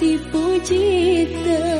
se pude.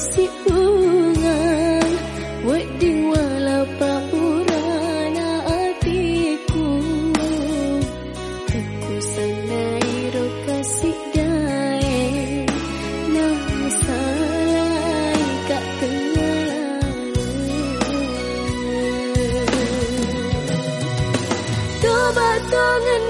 kesiungan Wedding walau paurana apiku Teku sanai ro kasih dae. Nah salai kak tengah. Toba tongan